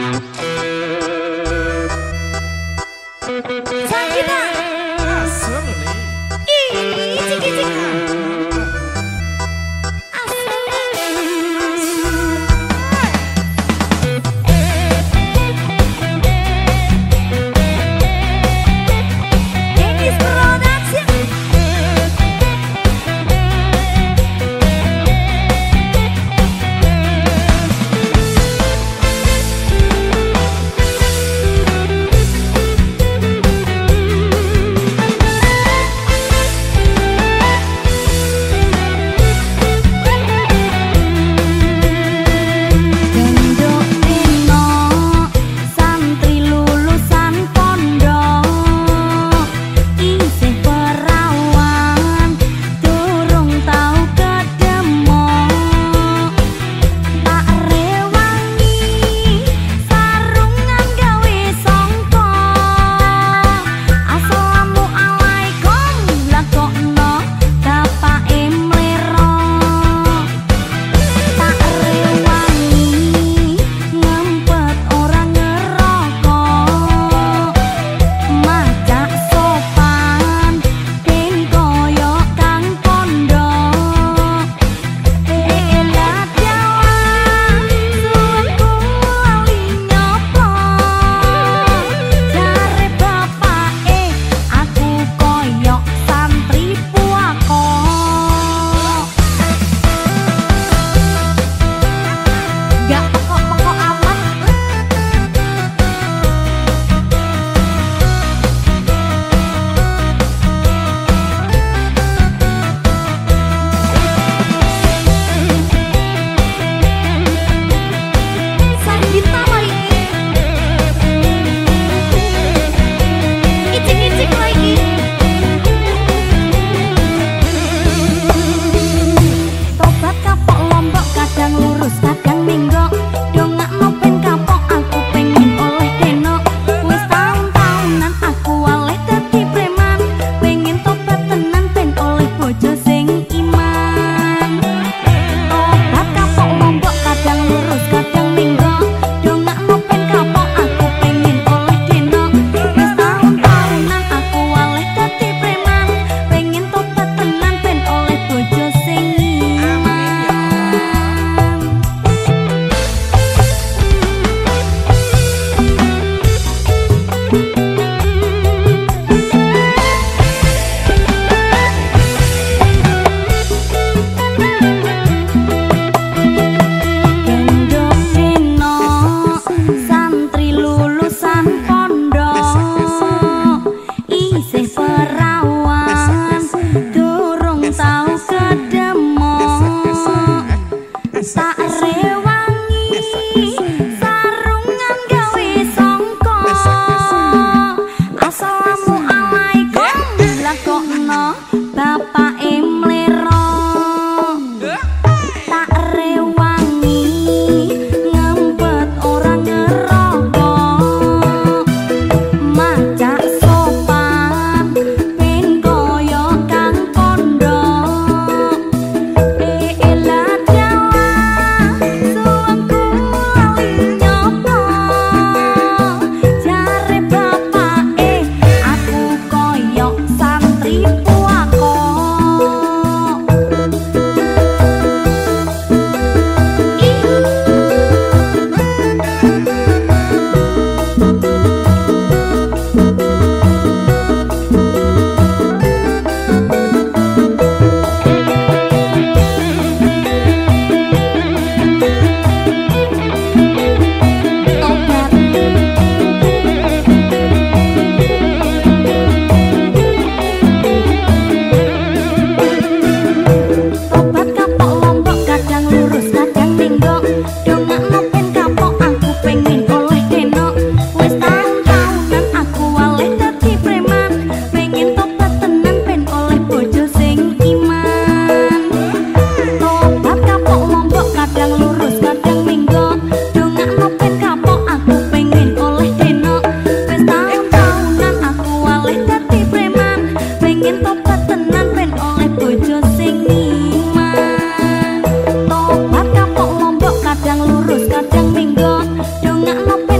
Mm-hmm. đăng mình gòn đường ngã móc